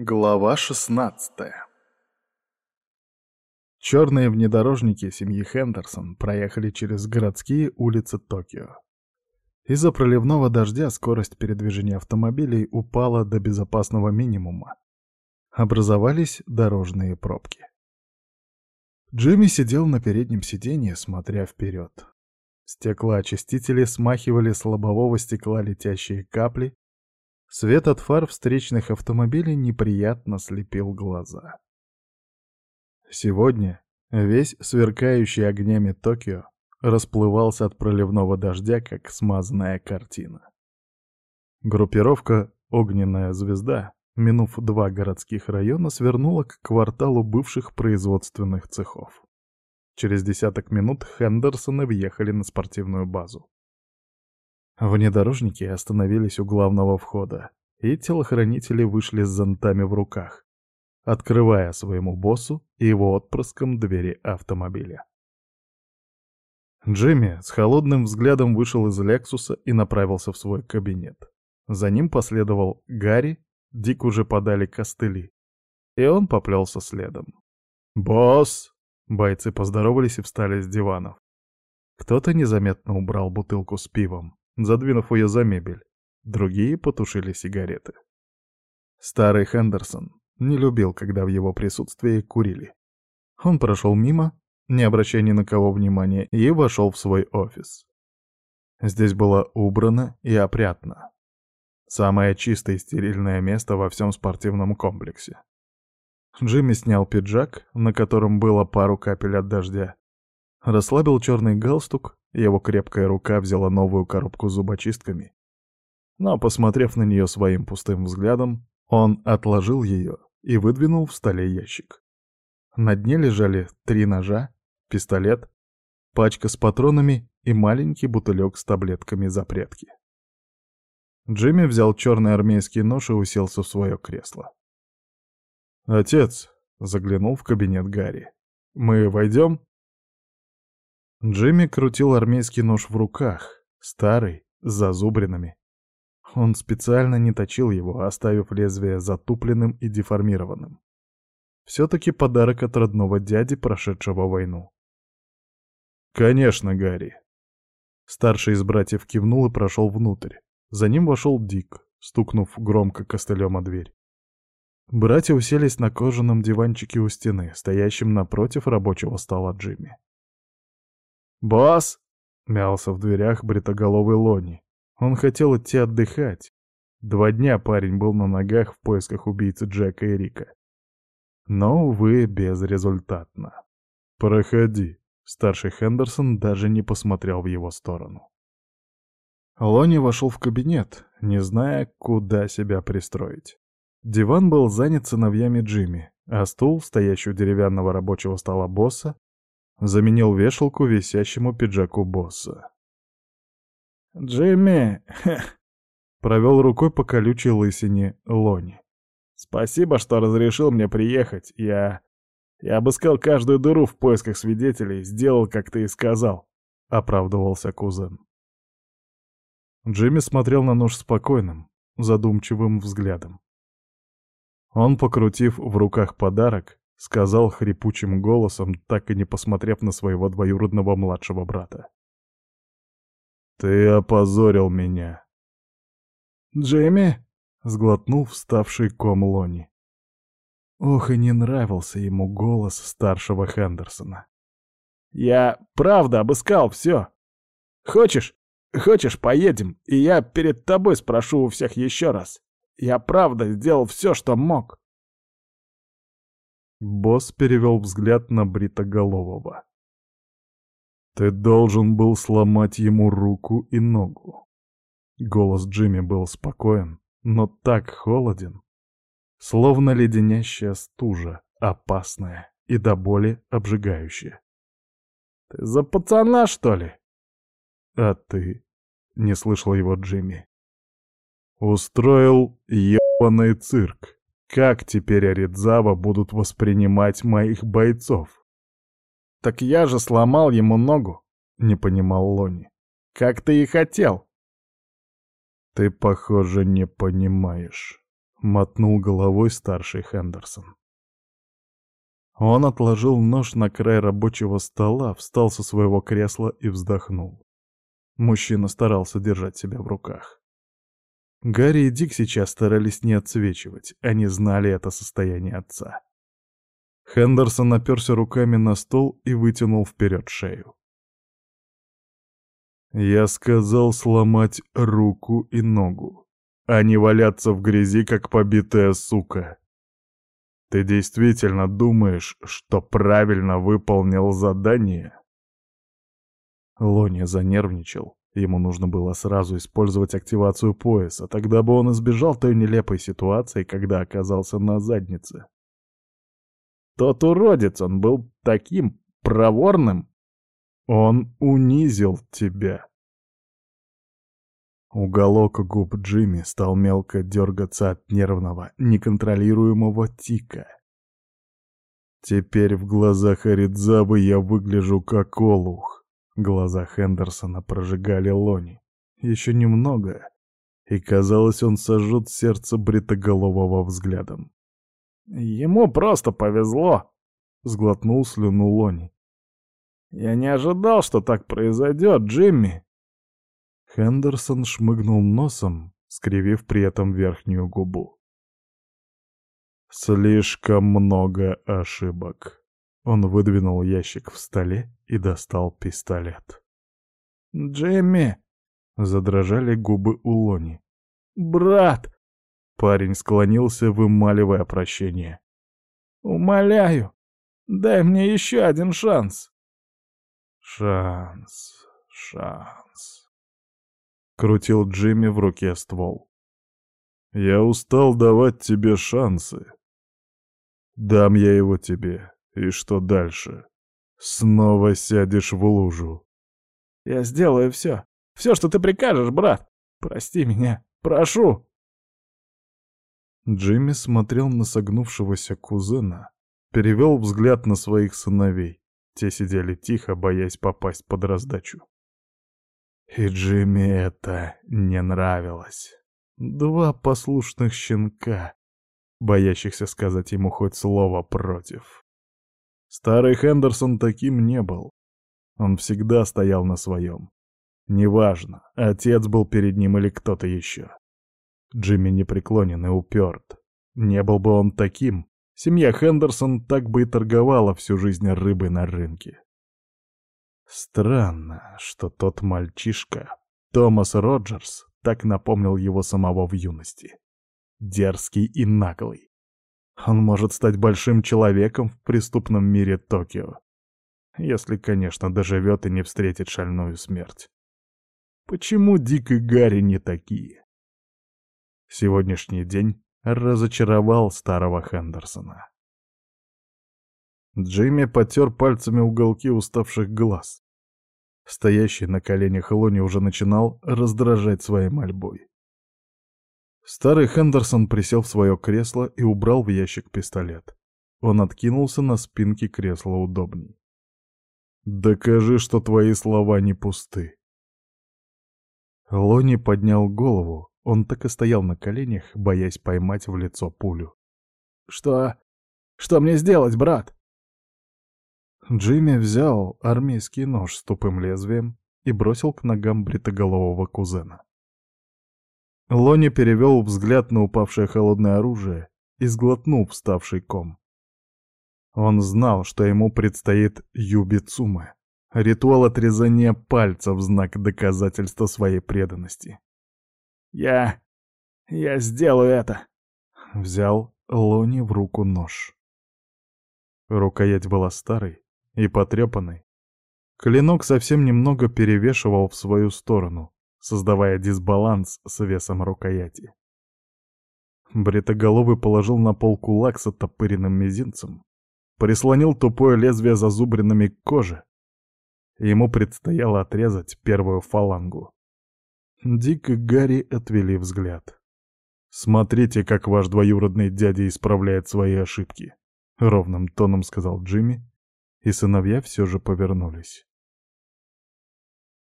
Глава 16 Черные внедорожники семьи Хендерсон проехали через городские улицы Токио. Из-за проливного дождя скорость передвижения автомобилей упала до безопасного минимума. Образовались дорожные пробки. Джимми сидел на переднем сиденье, смотря вперед. Стеклоочистители смахивали с лобового стекла летящие капли, Свет от фар встречных автомобилей неприятно слепил глаза. Сегодня весь сверкающий огнями Токио расплывался от проливного дождя, как смазанная картина. Группировка «Огненная звезда», минув два городских района, свернула к кварталу бывших производственных цехов. Через десяток минут Хендерсоны въехали на спортивную базу. Внедорожники остановились у главного входа, и телохранители вышли с зонтами в руках, открывая своему боссу и его отпрыском двери автомобиля. Джимми с холодным взглядом вышел из «Лексуса» и направился в свой кабинет. За ним последовал Гарри, Дик уже подали костыли, и он поплелся следом. «Босс!» Бойцы поздоровались и встали с диванов. Кто-то незаметно убрал бутылку с пивом задвинув ее за мебель. Другие потушили сигареты. Старый Хендерсон не любил, когда в его присутствии курили. Он прошел мимо, не обращая ни на кого внимания, и вошел в свой офис. Здесь было убрано и опрятно. Самое чистое и стерильное место во всем спортивном комплексе. Джимми снял пиджак, на котором было пару капель от дождя, расслабил черный галстук его крепкая рука взяла новую коробку с зубочистками. Но, посмотрев на нее своим пустым взглядом, он отложил ее и выдвинул в столе ящик. На дне лежали три ножа, пистолет, пачка с патронами и маленький бутылек с таблетками запретки. Джимми взял черный армейский нож и уселся в свое кресло. «Отец», — заглянул в кабинет Гарри, — «мы войдем?» Джимми крутил армейский нож в руках, старый, с зазубринами. Он специально не точил его, оставив лезвие затупленным и деформированным. Все-таки подарок от родного дяди, прошедшего войну. «Конечно, Гарри». Старший из братьев кивнул и прошел внутрь. За ним вошел Дик, стукнув громко костылем о дверь. Братья уселись на кожаном диванчике у стены, стоящем напротив рабочего стола Джимми. «Босс!» — мялся в дверях бритоголовый Лони. Он хотел идти отдыхать. Два дня парень был на ногах в поисках убийцы Джека и Рика. Но, увы, безрезультатно. «Проходи», — старший Хендерсон даже не посмотрел в его сторону. Лони вошел в кабинет, не зная, куда себя пристроить. Диван был занят сыновьями Джимми, а стул, стоящий у деревянного рабочего стола босса, Заменил вешалку висящему пиджаку босса. «Джимми!» — провел рукой по колючей лысине Лони. «Спасибо, что разрешил мне приехать. Я... я обыскал каждую дыру в поисках свидетелей, сделал, как ты и сказал», — оправдывался кузен. Джимми смотрел на нож спокойным, задумчивым взглядом. Он, покрутив в руках подарок, — сказал хрипучим голосом, так и не посмотрев на своего двоюродного младшего брата. «Ты опозорил меня!» «Джимми?» — сглотнул вставший ком Лони. Ох, и не нравился ему голос старшего Хендерсона. «Я правда обыскал все. Хочешь? Хочешь, поедем, и я перед тобой спрошу у всех еще раз. Я правда сделал все, что мог». Босс перевел взгляд на Бритоголового. «Ты должен был сломать ему руку и ногу». Голос Джимми был спокоен, но так холоден, словно леденящая стужа, опасная и до боли обжигающая. «Ты за пацана, что ли?» «А ты?» — не слышал его Джимми. «Устроил ебаный цирк». Как теперь Аридзава будут воспринимать моих бойцов? «Так я же сломал ему ногу», — не понимал Лони. «Как ты и хотел». «Ты, похоже, не понимаешь». — мотнул головой старший Хендерсон. Он отложил нож на край рабочего стола, встал со своего кресла и вздохнул. Мужчина старался держать себя в руках. Гарри и Дик сейчас старались не отсвечивать, они знали это состояние отца. Хендерсон оперся руками на стол и вытянул вперед шею. «Я сказал сломать руку и ногу, а не валяться в грязи, как побитая сука. Ты действительно думаешь, что правильно выполнил задание?» Лони занервничал. Ему нужно было сразу использовать активацию пояса, тогда бы он избежал той нелепой ситуации, когда оказался на заднице. Тот уродец, он был таким проворным. Он унизил тебя. Уголок губ Джимми стал мелко дергаться от нервного, неконтролируемого тика. Теперь в глазах Аридзабы я выгляжу как олух. Глаза Хендерсона прожигали Лони. Еще немного, и казалось, он сожжет сердце бритоголового взглядом. «Ему просто повезло», — сглотнул слюну Лони. «Я не ожидал, что так произойдет, Джимми». Хендерсон шмыгнул носом, скривив при этом верхнюю губу. «Слишком много ошибок». Он выдвинул ящик в столе и достал пистолет. «Джимми!» — задрожали губы у Лони. «Брат!» Парень склонился, вымаливая прощение. «Умоляю, дай мне еще один шанс!» «Шанс, шанс...» Крутил Джимми в руке ствол. «Я устал давать тебе шансы. Дам я его тебе, и что дальше? Снова сядешь в лужу». «Я сделаю все, все, что ты прикажешь, брат. Прости меня, прошу!» Джимми смотрел на согнувшегося кузена, перевел взгляд на своих сыновей. Те сидели тихо, боясь попасть под раздачу. И Джимми это не нравилось. Два послушных щенка, боящихся сказать ему хоть слово против. Старый Хендерсон таким не был. Он всегда стоял на своем. Неважно, отец был перед ним или кто-то еще. Джимми непреклонен и уперт. Не был бы он таким, семья Хендерсон так бы и торговала всю жизнь рыбой на рынке. Странно, что тот мальчишка, Томас Роджерс, так напомнил его самого в юности. Дерзкий и наглый. Он может стать большим человеком в преступном мире Токио. Если, конечно, доживет и не встретит шальную смерть. Почему Дик и Гарри не такие? Сегодняшний день разочаровал старого Хендерсона. Джимми потер пальцами уголки уставших глаз. Стоящий на коленях Лони уже начинал раздражать своей мольбой. Старый Хендерсон присел в свое кресло и убрал в ящик пистолет. Он откинулся на спинке кресла удобней. «Докажи, что твои слова не пусты». Лони поднял голову, он так и стоял на коленях, боясь поймать в лицо пулю. «Что? Что мне сделать, брат?» Джимми взял армейский нож с тупым лезвием и бросил к ногам бритоголового кузена. Лони перевел взгляд на упавшее холодное оружие и сглотнул вставший ком. Он знал, что ему предстоит юбицума, ритуал отрезания пальца в знак доказательства своей преданности. Я... я сделаю это!» Взял Лони в руку нож. Рукоять была старой и потрепанной. Клинок совсем немного перевешивал в свою сторону, создавая дисбаланс с весом рукояти. Бритоголовый положил на пол кулак с оттопыренным мизинцем, прислонил тупое лезвие зазубринами к коже. Ему предстояло отрезать первую фалангу. Дик и Гарри отвели взгляд. «Смотрите, как ваш двоюродный дядя исправляет свои ошибки», — ровным тоном сказал Джимми, и сыновья все же повернулись.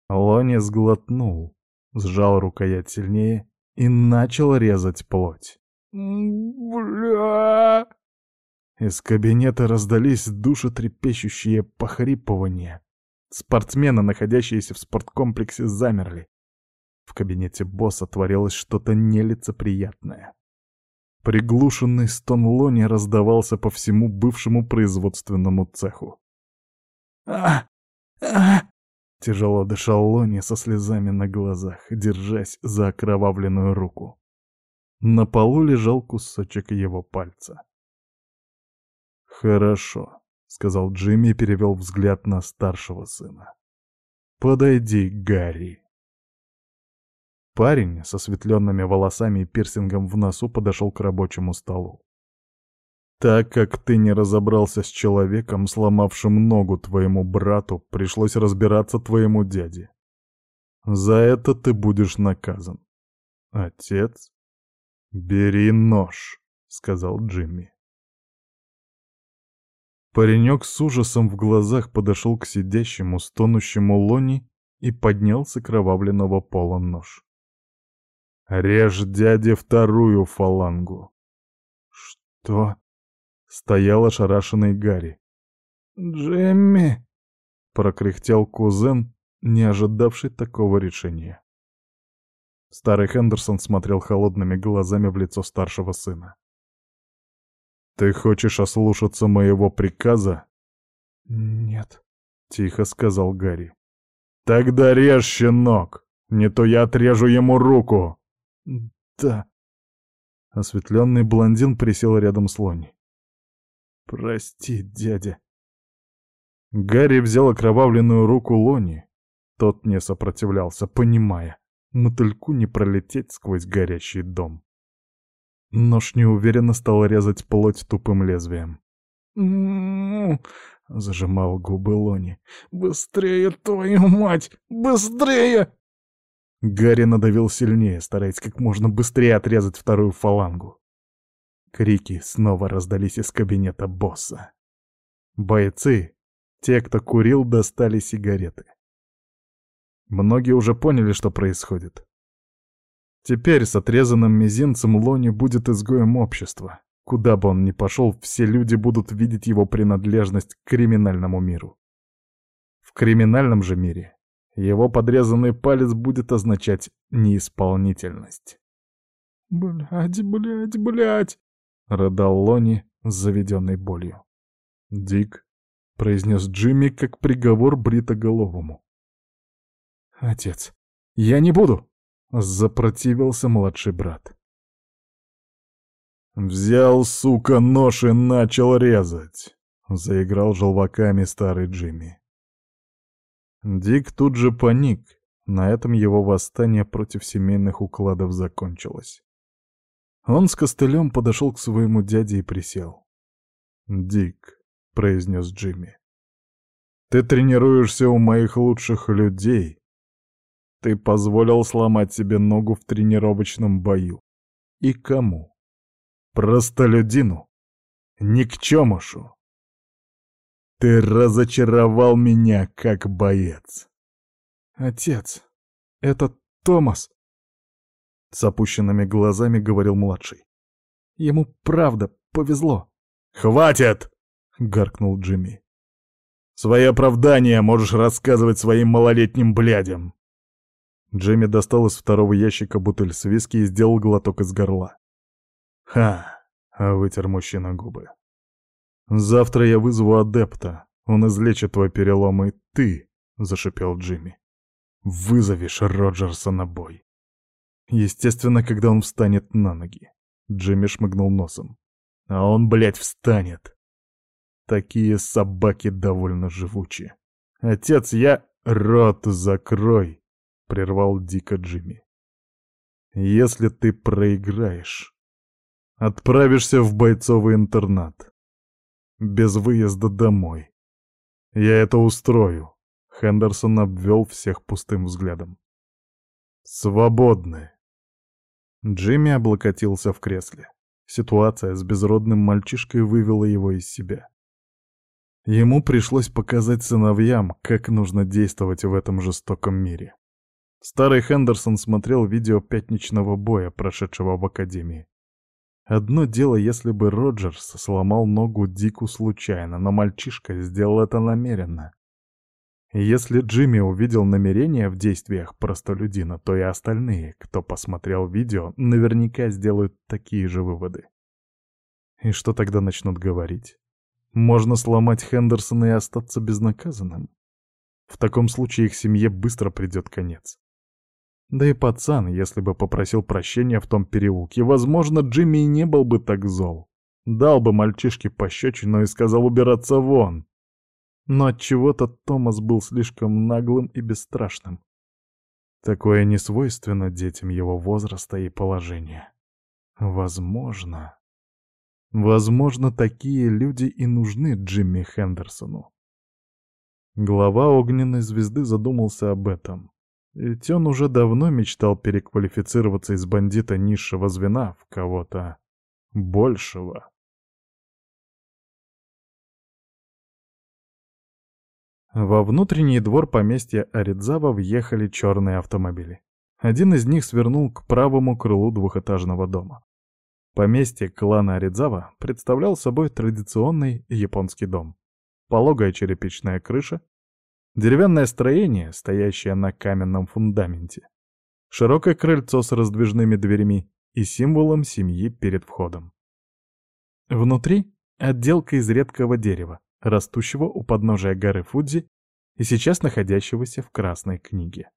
Лони сглотнул, сжал рукоять сильнее и начал резать плоть. Бля... Из кабинета раздались душетрепещущие похрипывания. Спортсмены, находящиеся в спорткомплексе, замерли. В кабинете босса творилось что-то нелицеприятное. Приглушенный стон Лони раздавался по всему бывшему производственному цеху. а а Тяжело дышал Лони со слезами на глазах, держась за окровавленную руку. На полу лежал кусочек его пальца. «Хорошо», — сказал Джимми и перевел взгляд на старшего сына. «Подойди, Гарри». Парень со светленными волосами и пирсингом в носу подошел к рабочему столу. Так как ты не разобрался с человеком, сломавшим ногу твоему брату, пришлось разбираться твоему дяде. За это ты будешь наказан. Отец? Бери нож, сказал Джимми. Паренек с ужасом в глазах подошел к сидящему, стонущему Лони и поднял с окровавленного пола нож. «Режь дяде вторую фалангу!» «Что?» — стоял ошарашенный Гарри. «Джимми!» — прокряхтел кузен, не ожидавший такого решения. Старый Хендерсон смотрел холодными глазами в лицо старшего сына. «Ты хочешь ослушаться моего приказа?» «Нет», — тихо сказал Гарри. «Тогда режь, щенок! Не то я отрежу ему руку!» «Да». Осветленный блондин присел рядом с Лони. «Прости, дядя». Гарри взял окровавленную руку Лони. Тот не сопротивлялся, понимая, мотыльку не пролететь сквозь горящий дом. Нож неуверенно стал резать плоть тупым лезвием. Зажимал губы Лони. «Быстрее, твою мать! Быстрее!» Гарри надавил сильнее, стараясь как можно быстрее отрезать вторую фалангу. Крики снова раздались из кабинета босса. Бойцы, те, кто курил, достали сигареты. Многие уже поняли, что происходит. Теперь с отрезанным мизинцем Лони будет изгоем общества. Куда бы он ни пошел, все люди будут видеть его принадлежность к криминальному миру. В криминальном же мире его подрезанный палец будет означать неисполнительность. «Блядь, блядь, блядь!» — рыдал Лони с заведенной болью. «Дик», — произнес Джимми как приговор бритоголовому. «Отец, я не буду!» — запротивился младший брат. «Взял, сука, нож и начал резать!» — заиграл желваками старый Джимми. Дик тут же паник. На этом его восстание против семейных укладов закончилось. Он с костылем подошел к своему дяде и присел. «Дик», — произнес Джимми, — «ты тренируешься у моих лучших людей. Ты позволил сломать себе ногу в тренировочном бою. И кому? Простолюдину? Никчемышу? Ты разочаровал меня как боец. Отец, это Томас. С опущенными глазами говорил младший. Ему правда повезло. «Хватит!» — гаркнул Джимми. «Свои оправдания можешь рассказывать своим малолетним блядям!» Джимми достал из второго ящика бутыль с виски и сделал глоток из горла. «Ха!» — вытер мужчина губы. «Завтра я вызову адепта. Он излечит твой перелом, и ты, — зашипел Джимми, — вызовешь Роджерса на бой. Естественно, когда он встанет на ноги. Джимми шмыгнул носом. А он, блядь, встанет. Такие собаки довольно живучие. Отец, я... Рот закрой, — прервал дико Джимми. Если ты проиграешь, отправишься в бойцовый интернат без выезда домой. Я это устрою. Хендерсон обвел всех пустым взглядом. Свободны. Джимми облокотился в кресле. Ситуация с безродным мальчишкой вывела его из себя. Ему пришлось показать сыновьям, как нужно действовать в этом жестоком мире. Старый Хендерсон смотрел видео пятничного боя, прошедшего в Академии. Одно дело, если бы Роджерс сломал ногу Дику случайно, но мальчишка сделал это намеренно. Если Джимми увидел намерения в действиях простолюдина, то и остальные, кто посмотрел видео, наверняка сделают такие же выводы. И что тогда начнут говорить? Можно сломать Хендерсона и остаться безнаказанным? В таком случае их семье быстро придет конец. Да и пацан, если бы попросил прощения в том переулке, возможно, Джимми не был бы так зол. Дал бы мальчишке пощечину и сказал убираться вон. Но от чего то Томас был слишком наглым и бесстрашным. Такое не свойственно детям его возраста и положения. Возможно... Возможно, такие люди и нужны Джимми Хендерсону. Глава огненной звезды задумался об этом. Ведь он уже давно мечтал переквалифицироваться из бандита низшего звена в кого-то большего. Во внутренний двор поместья Аридзава въехали черные автомобили. Один из них свернул к правому крылу двухэтажного дома. Поместье клана Аридзава представлял собой традиционный японский дом. Пологая черепичная крыша, Деревянное строение, стоящее на каменном фундаменте. Широкое крыльцо с раздвижными дверями и символом семьи перед входом. Внутри отделка из редкого дерева, растущего у подножия горы Фудзи и сейчас находящегося в Красной книге.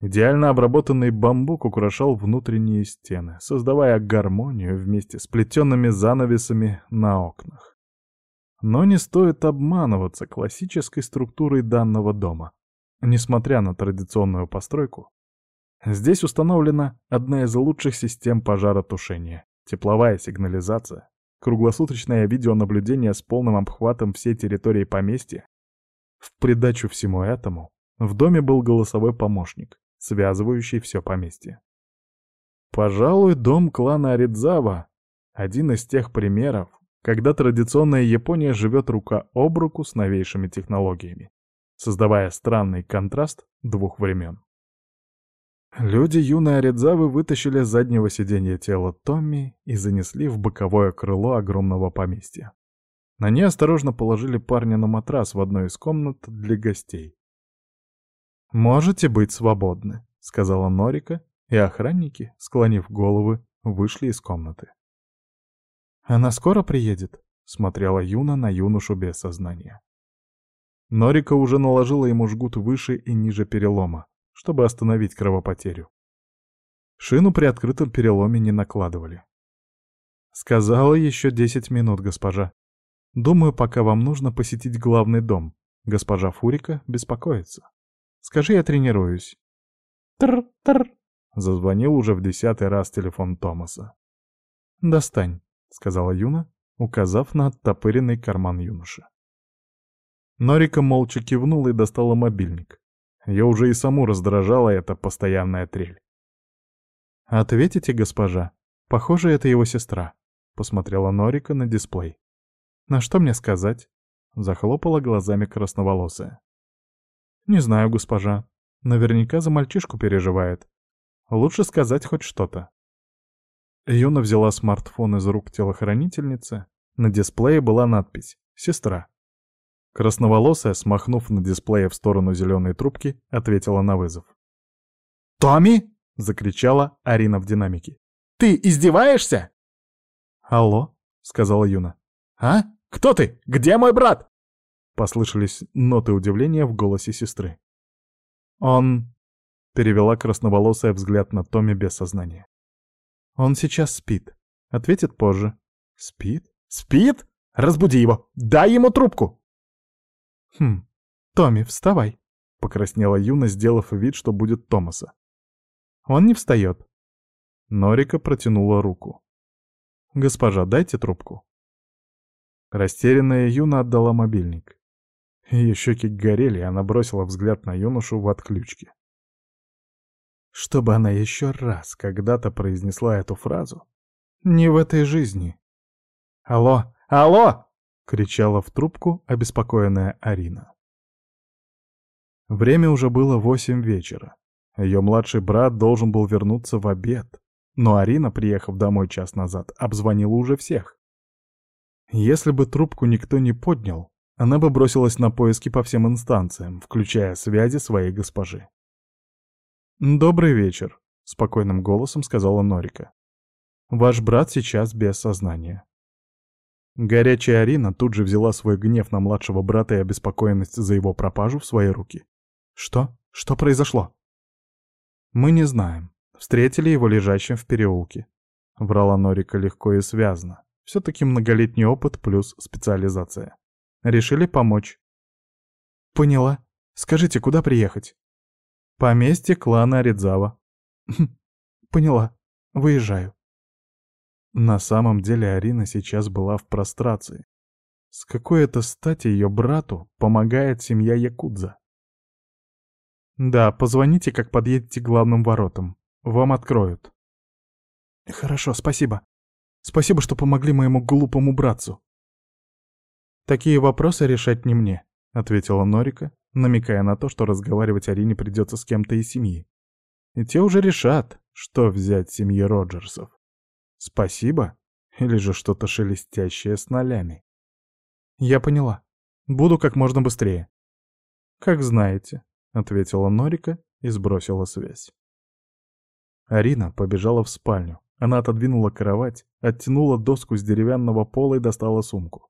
Идеально обработанный бамбук украшал внутренние стены, создавая гармонию вместе с плетенными занавесами на окнах. Но не стоит обманываться классической структурой данного дома. Несмотря на традиционную постройку, здесь установлена одна из лучших систем пожаротушения, тепловая сигнализация, круглосуточное видеонаблюдение с полным обхватом всей территории поместья. В придачу всему этому в доме был голосовой помощник, связывающий все поместье. Пожалуй, дом клана Аридзава — один из тех примеров, когда традиционная Япония живет рука об руку с новейшими технологиями, создавая странный контраст двух времен. Люди юной Аридзавы вытащили с заднего сиденья тело Томми и занесли в боковое крыло огромного поместья. На ней осторожно положили парня на матрас в одной из комнат для гостей. «Можете быть свободны», — сказала Норика, и охранники, склонив головы, вышли из комнаты. «Она скоро приедет?» — смотрела Юна на юношу без сознания. Норика уже наложила ему жгут выше и ниже перелома, чтобы остановить кровопотерю. Шину при открытом переломе не накладывали. «Сказала еще десять минут, госпожа. Думаю, пока вам нужно посетить главный дом. Госпожа Фурика беспокоится. Скажи, я тренируюсь». «Тр-тр», — зазвонил уже в десятый раз телефон Томаса. «Достань». — сказала Юна, указав на оттопыренный карман юноши. Норика молча кивнула и достала мобильник. Ее уже и саму раздражала эта постоянная трель. «Ответите, госпожа. Похоже, это его сестра», — посмотрела Норика на дисплей. «На что мне сказать?» — захлопала глазами красноволосая. «Не знаю, госпожа. Наверняка за мальчишку переживает. Лучше сказать хоть что-то». Юна взяла смартфон из рук телохранительницы. На дисплее была надпись «Сестра». Красноволосая, смахнув на дисплее в сторону зеленой трубки, ответила на вызов. «Томми!» — закричала Арина в динамике. «Ты издеваешься?» «Алло?» — сказала Юна. «А? Кто ты? Где мой брат?» Послышались ноты удивления в голосе сестры. «Он...» — перевела красноволосая взгляд на Томми без сознания. «Он сейчас спит. Ответит позже». «Спит? Спит? Разбуди его! Дай ему трубку!» «Хм, Томми, вставай!» — покраснела Юна, сделав вид, что будет Томаса. «Он не встает». Норика протянула руку. «Госпожа, дайте трубку». Растерянная Юна отдала мобильник. Ее щеки горели, и она бросила взгляд на юношу в отключке. Чтобы она еще раз когда-то произнесла эту фразу. Не в этой жизни. «Алло! Алло!» — кричала в трубку обеспокоенная Арина. Время уже было восемь вечера. Ее младший брат должен был вернуться в обед. но Арина, приехав домой час назад, обзвонила уже всех. Если бы трубку никто не поднял, она бы бросилась на поиски по всем инстанциям, включая связи своей госпожи. «Добрый вечер», — спокойным голосом сказала Норика. «Ваш брат сейчас без сознания». Горячая Арина тут же взяла свой гнев на младшего брата и обеспокоенность за его пропажу в свои руки. «Что? Что произошло?» «Мы не знаем. Встретили его лежащим в переулке». Врала Норика легко и связно. Все-таки многолетний опыт плюс специализация. Решили помочь. «Поняла. Скажите, куда приехать?» «Поместье клана Аридзава». «Поняла. Выезжаю». На самом деле Арина сейчас была в прострации. С какой это стати ее брату помогает семья Якудза? «Да, позвоните, как подъедете к главным воротам. Вам откроют». «Хорошо, спасибо. Спасибо, что помогли моему глупому братцу». «Такие вопросы решать не мне», — ответила Норика, намекая на то, что разговаривать Арине придется с кем-то из семьи. И те уже решат, что взять семьи Роджерсов. Спасибо? Или же что-то шелестящее с нолями? Я поняла. Буду как можно быстрее. Как знаете, ответила Норика и сбросила связь. Арина побежала в спальню. Она отодвинула кровать, оттянула доску с деревянного пола и достала сумку.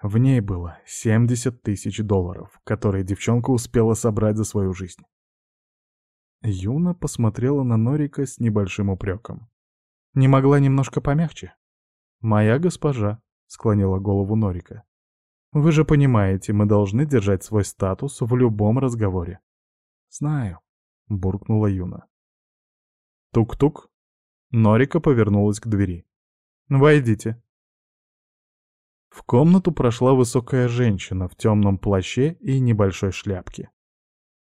В ней было 70 тысяч долларов, которые девчонка успела собрать за свою жизнь. Юна посмотрела на Норика с небольшим упреком. Не могла немножко помягче? «Моя госпожа», — склонила голову Норика. «Вы же понимаете, мы должны держать свой статус в любом разговоре». «Знаю», — буркнула Юна. Тук-тук. Норика повернулась к двери. «Войдите». В комнату прошла высокая женщина в темном плаще и небольшой шляпке.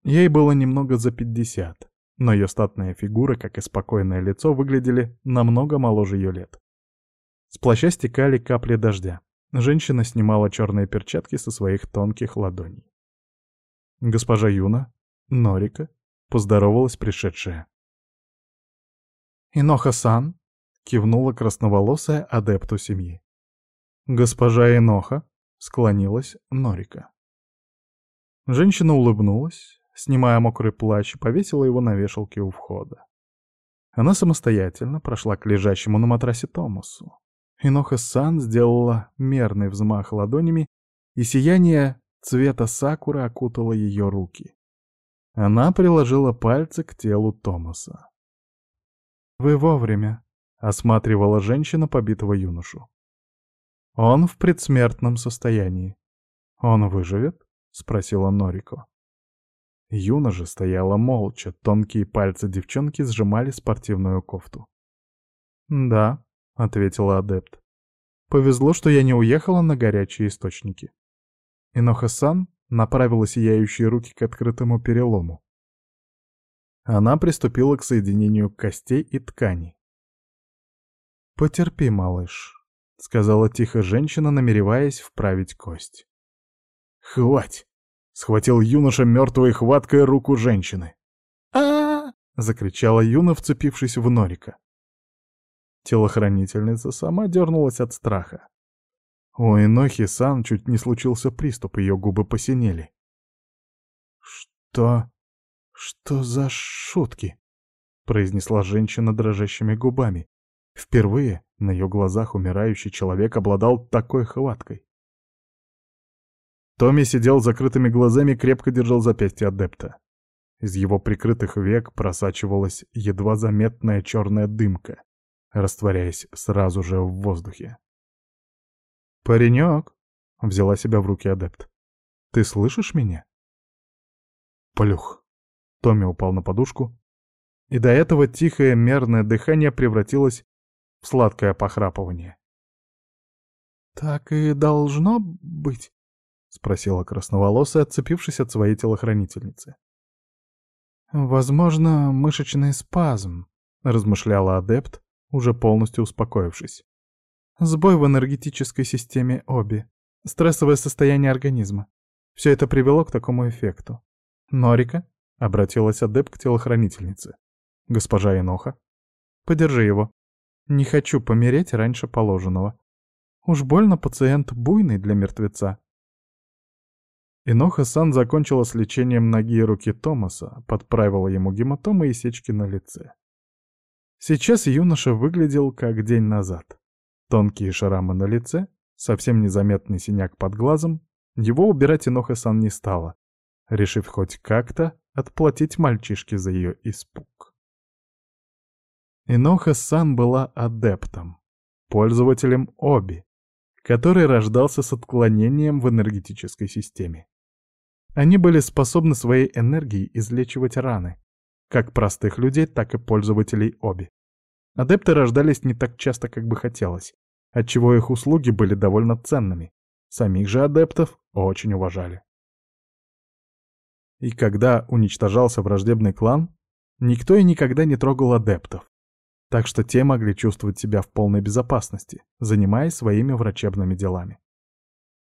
Ей было немного за пятьдесят но ее статная фигура, как и спокойное лицо, выглядели намного моложе ее лет. С плаща стекали капли дождя. Женщина снимала черные перчатки со своих тонких ладоней. Госпожа Юна, Норика, поздоровалась пришедшая. «Иноха-сан», — кивнула красноволосая адепту семьи. «Госпожа Иноха», — склонилась Норика. Женщина улыбнулась, снимая мокрый плащ, повесила его на вешалке у входа. Она самостоятельно прошла к лежащему на матрасе Томасу. Иноха-сан сделала мерный взмах ладонями, и сияние цвета сакуры окутало ее руки. Она приложила пальцы к телу Томаса. «Вы вовремя», — осматривала женщина побитого юношу. «Он в предсмертном состоянии. Он выживет?» — спросила Норико. Юна же стояла молча, тонкие пальцы девчонки сжимали спортивную кофту. «Да», — ответила адепт. «Повезло, что я не уехала на горячие источники». Иноха-сан направила сияющие руки к открытому перелому. Она приступила к соединению костей и тканей. «Потерпи, малыш», — сказала тихо женщина, намереваясь вправить кость. «Хвать!» Схватил юноша мертвой хваткой руку женщины. а закричала Юна, вцепившись в Норика. Телохранительница сама дернулась от страха. У Инохи-сан чуть не случился приступ, ее губы посинели. «Что? Что за шутки?» — произнесла женщина дрожащими губами. Впервые на ее глазах умирающий человек обладал такой хваткой. Томми сидел закрытыми глазами и крепко держал запястье адепта. Из его прикрытых век просачивалась едва заметная черная дымка, растворяясь сразу же в воздухе. «Паренек!» — взяла себя в руки адепт. «Ты слышишь меня?» Плюх. Томми упал на подушку, и до этого тихое мерное дыхание превратилось в сладкое похрапывание. «Так и должно быть», — спросила красноволосая, отцепившись от своей телохранительницы. «Возможно, мышечный спазм», — размышляла адепт, уже полностью успокоившись. «Сбой в энергетической системе Оби. Стрессовое состояние организма. Все это привело к такому эффекту. Норика?» — обратилась адепт к телохранительнице. «Госпожа Иноха?» Подержи его. Не хочу помереть раньше положенного. Уж больно пациент буйный для мертвеца. Иноха-сан закончила с лечением ноги и руки Томаса, подправила ему гематомы и сечки на лице. Сейчас юноша выглядел как день назад. Тонкие шрамы на лице, совсем незаметный синяк под глазом. Его убирать Иноха-сан не стала, решив хоть как-то отплатить мальчишке за ее испуг. Иноха-сан была адептом, пользователем Оби, который рождался с отклонением в энергетической системе. Они были способны своей энергией излечивать раны, как простых людей, так и пользователей Оби. Адепты рождались не так часто, как бы хотелось, отчего их услуги были довольно ценными. Самих же адептов очень уважали. И когда уничтожался враждебный клан, никто и никогда не трогал адептов, так что те могли чувствовать себя в полной безопасности, занимаясь своими врачебными делами.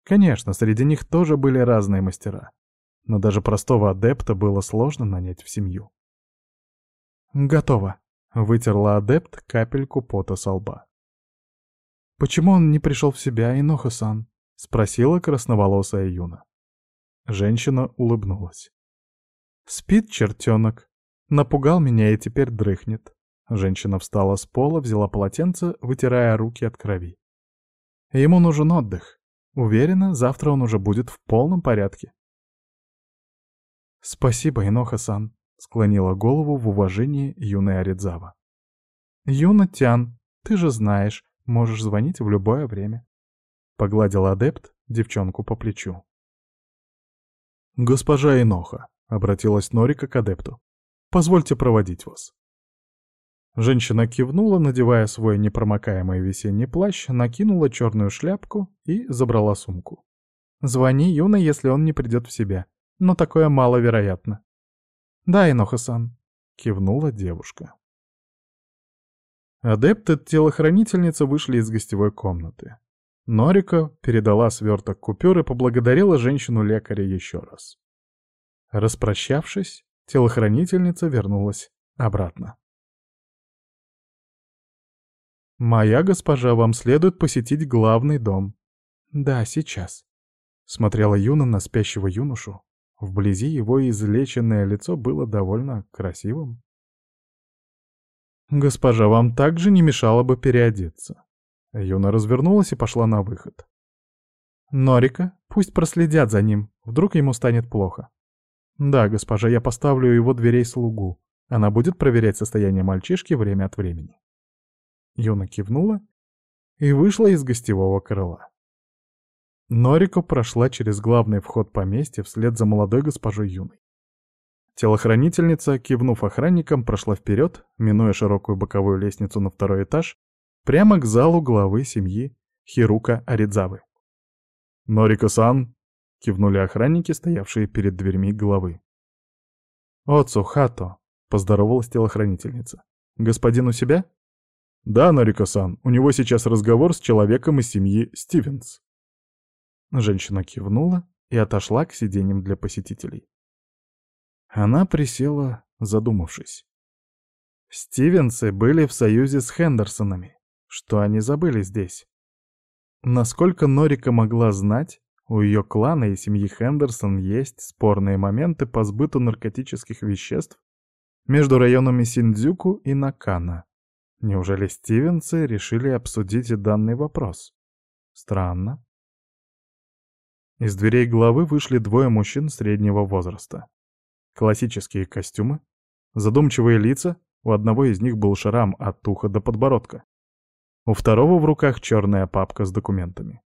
Конечно, среди них тоже были разные мастера, но даже простого адепта было сложно нанять в семью. «Готово», Вытерла адепт капельку пота со лба. «Почему он не пришел в себя, Иноха-сан?» — спросила красноволосая Юна. Женщина улыбнулась. «Спит чертенок. Напугал меня и теперь дрыхнет». Женщина встала с пола, взяла полотенце, вытирая руки от крови. «Ему нужен отдых. Уверена, завтра он уже будет в полном порядке». «Спасибо, Иноха-сан», склонила голову в уважении юная Аридзава. «Юна Тян, ты же знаешь, можешь звонить в любое время», — погладил адепт девчонку по плечу. «Госпожа Иноха», — обратилась Норика к адепту, — «позвольте проводить вас». Женщина кивнула, надевая свой непромокаемый весенний плащ, накинула черную шляпку и забрала сумку. «Звони Юна, если он не придет в себя, но такое маловероятно». «Да, Иноха-сан», — кивнула девушка. Адепты телохранительницы вышли из гостевой комнаты. Норика передала сверток купюр и поблагодарила женщину-лекаря еще раз. Распрощавшись, телохранительница вернулась обратно. «Моя госпожа, вам следует посетить главный дом». «Да, сейчас», — смотрела Юна на спящего юношу, Вблизи его излеченное лицо было довольно красивым. «Госпожа, вам также не мешало бы переодеться». Юна развернулась и пошла на выход. «Норика, пусть проследят за ним, вдруг ему станет плохо». «Да, госпожа, я поставлю его дверей слугу. Она будет проверять состояние мальчишки время от времени». Юна кивнула и вышла из гостевого крыла. Норико прошла через главный вход поместья вслед за молодой госпожой Юной. Телохранительница, кивнув охранникам, прошла вперед, минуя широкую боковую лестницу на второй этаж, прямо к залу главы семьи Хирука Аридзавы. «Норико-сан!» — кивнули охранники, стоявшие перед дверьми главы. «Оцу, хато!» — поздоровалась телохранительница. «Господин у себя?» «Да, Норико-сан, у него сейчас разговор с человеком из семьи Стивенс». Женщина кивнула и отошла к сиденьям для посетителей. Она присела, задумавшись. Стивенсы были в союзе с Хендерсонами. Что они забыли здесь? Насколько Норика могла знать, у ее клана и семьи Хендерсон есть спорные моменты по сбыту наркотических веществ между районами Синдзюку и Накана. Неужели Стивенсы решили обсудить данный вопрос? Странно. Из дверей главы вышли двое мужчин среднего возраста. Классические костюмы, задумчивые лица, у одного из них был шрам от уха до подбородка. У второго в руках черная папка с документами.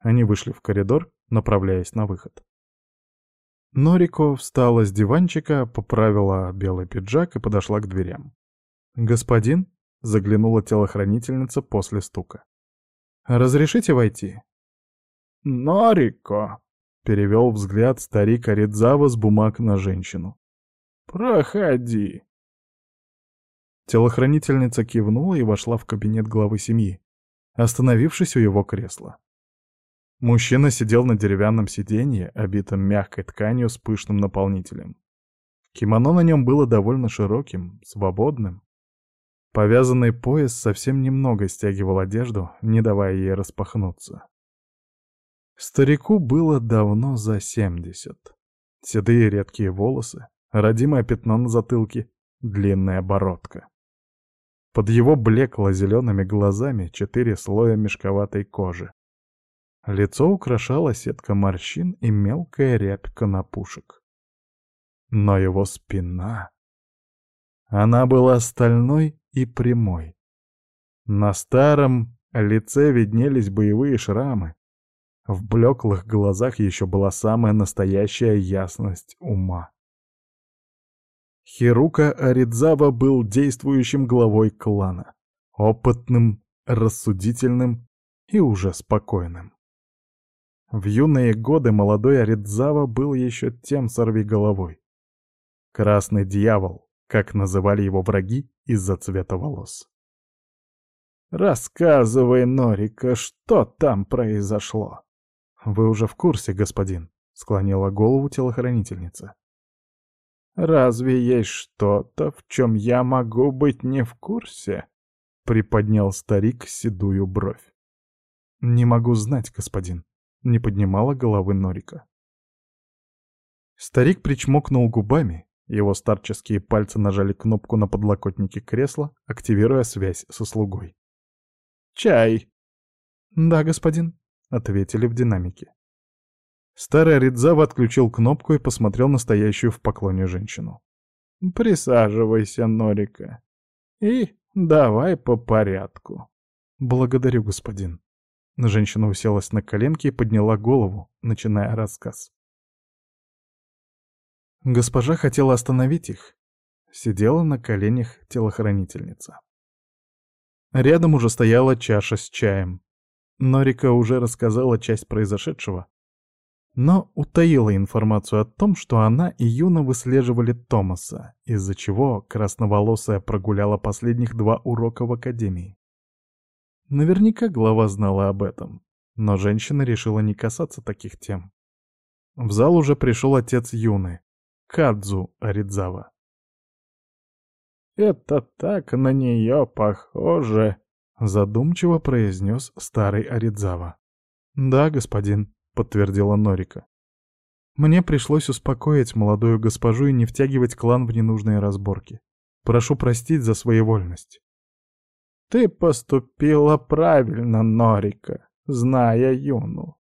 Они вышли в коридор, направляясь на выход. Норико встала с диванчика, поправила белый пиджак и подошла к дверям. «Господин?» — заглянула телохранительница после стука. «Разрешите войти?» «Норико!» — перевел взгляд старик Аридзава с бумаг на женщину. «Проходи!» Телохранительница кивнула и вошла в кабинет главы семьи, остановившись у его кресла. Мужчина сидел на деревянном сиденье, обитом мягкой тканью с пышным наполнителем. Кимоно на нем было довольно широким, свободным. Повязанный пояс совсем немного стягивал одежду, не давая ей распахнуться. Старику было давно за семьдесят. Седые редкие волосы, родимое пятно на затылке, длинная бородка. Под его блекло-зелеными глазами четыре слоя мешковатой кожи. Лицо украшала сетка морщин и мелкая рябь конопушек. Но его спина... Она была стальной и прямой. На старом лице виднелись боевые шрамы. В блеклых глазах еще была самая настоящая ясность ума. Хирука Аридзава был действующим главой клана, опытным, рассудительным и уже спокойным. В юные годы молодой Аридзава был еще тем сорвиголовой. Красный дьявол, как называли его враги из-за цвета волос. «Рассказывай, Норика, что там произошло?» «Вы уже в курсе, господин», — склонила голову телохранительница. «Разве есть что-то, в чем я могу быть не в курсе?» — приподнял старик седую бровь. «Не могу знать, господин», — не поднимала головы Норика. Старик причмокнул губами, его старческие пальцы нажали кнопку на подлокотнике кресла, активируя связь со слугой. «Чай!» «Да, господин», — ответили в динамике. Старый Ридзава отключил кнопку и посмотрел на стоящую в поклоне женщину. «Присаживайся, Норика. И давай по порядку». «Благодарю, господин». Женщина уселась на коленки и подняла голову, начиная рассказ. Госпожа хотела остановить их. Сидела на коленях телохранительница. Рядом уже стояла чаша с чаем. Норика уже рассказала часть произошедшего, но утаила информацию о том, что она и Юна выслеживали Томаса, из-за чего красноволосая прогуляла последних два урока в академии. Наверняка глава знала об этом, но женщина решила не касаться таких тем. В зал уже пришел отец Юны, Кадзу Аридзава. «Это так на нее похоже», — задумчиво произнес старый Аридзава. «Да, господин», — подтвердила Норика. «Мне пришлось успокоить молодую госпожу и не втягивать клан в ненужные разборки. Прошу простить за своевольность». «Ты поступила правильно, Норика, зная Юну.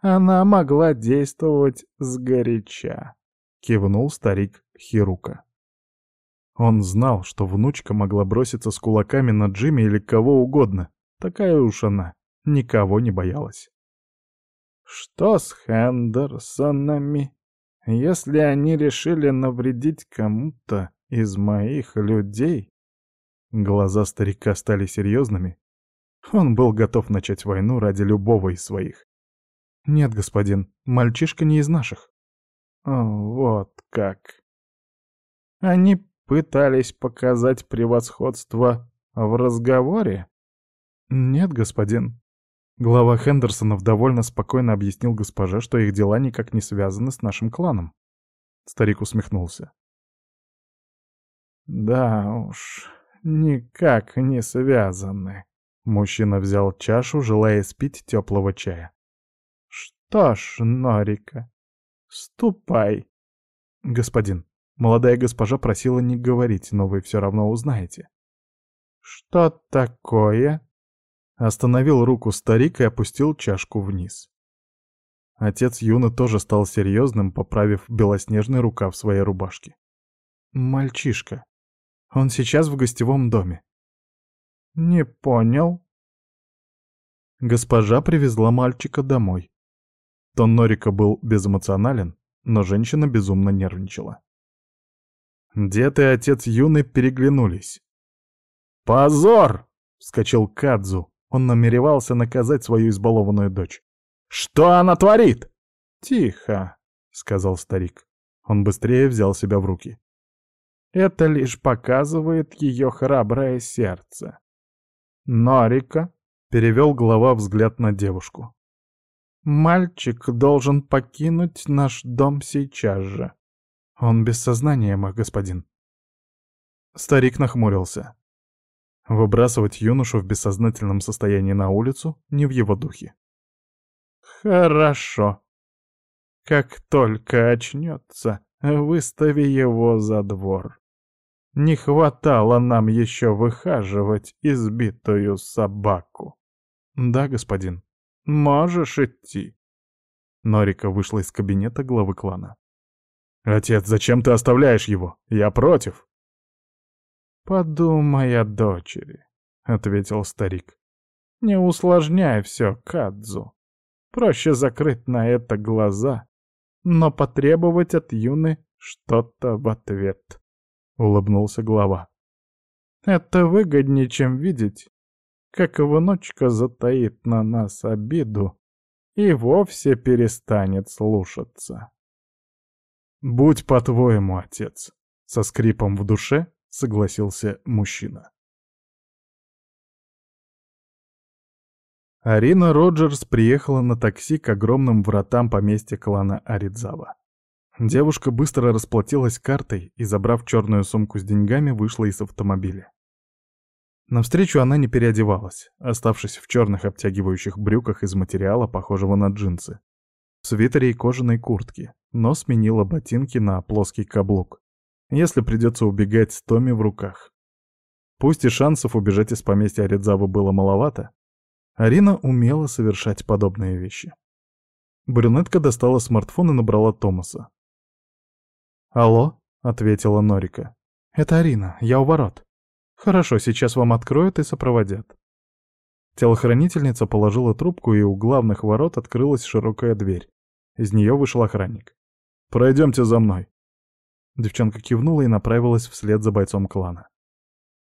Она могла действовать сгоряча». — кивнул старик Хирука. Он знал, что внучка могла броситься с кулаками на Джимми или кого угодно. Такая уж она, никого не боялась. «Что с Хендерсонами? Если они решили навредить кому-то из моих людей...» Глаза старика стали серьезными. Он был готов начать войну ради любого из своих. «Нет, господин, мальчишка не из наших». Вот как. Они пытались показать превосходство в разговоре? Нет, господин. Глава Хендерсонов довольно спокойно объяснил госпоже, что их дела никак не связаны с нашим кланом. Старик усмехнулся. Да уж, никак не связаны. Мужчина взял чашу, желая спить теплого чая. Что ж, Норика, «Ступай!» «Господин, молодая госпожа просила не говорить, но вы все равно узнаете». «Что такое?» Остановил руку старик и опустил чашку вниз. Отец Юны тоже стал серьезным, поправив белоснежный рукав своей рубашки. «Мальчишка. Он сейчас в гостевом доме». «Не понял». Госпожа привезла мальчика домой. Тон Норика был безэмоционален, но женщина безумно нервничала. Дед и отец Юны переглянулись. «Позор!» — вскочил Кадзу. Он намеревался наказать свою избалованную дочь. «Что она творит?» «Тихо», — сказал старик. Он быстрее взял себя в руки. «Это лишь показывает ее храброе сердце». «Норика», — перевел глава взгляд на девушку. Мальчик должен покинуть наш дом сейчас же. Он без сознания, мой господин. Старик нахмурился. Выбрасывать юношу в бессознательном состоянии на улицу не в его духе. «Хорошо. Как только очнется, выстави его за двор. Не хватало нам еще выхаживать избитую собаку». «Да, господин. Можешь идти». Норика вышла из кабинета главы клана. «Отец, зачем ты оставляешь его? Я против!» «Подумай о дочери», — ответил старик. «Не усложняй все, Кадзу. Проще закрыть на это глаза, но потребовать от Юны что-то в ответ», — улыбнулся глава. «Это выгоднее, чем видеть, как внучка затаит на нас обиду и вовсе перестанет слушаться». «Будь по-твоему, отец», — со скрипом в душе — согласился мужчина. Арина Роджерс приехала на такси к огромным вратам поместья клана Аридзава. Девушка быстро расплатилась картой и, забрав черную сумку с деньгами, вышла из автомобиля. Навстречу она не переодевалась, оставшись в черных обтягивающих брюках из материала, похожего на джинсы, свитере и кожаной куртке, но сменила ботинки на плоский каблук если придется убегать с Томи в руках. Пусть и шансов убежать из поместья Аридзавы было маловато, Арина умела совершать подобные вещи. Брюнетка достала смартфон и набрала Томаса. «Алло», — ответила Норика. «Это Арина, я у ворот. Хорошо, сейчас вам откроют и сопроводят». Телохранительница положила трубку, и у главных ворот открылась широкая дверь. Из нее вышел охранник. «Пройдемте за мной», Девчонка кивнула и направилась вслед за бойцом клана.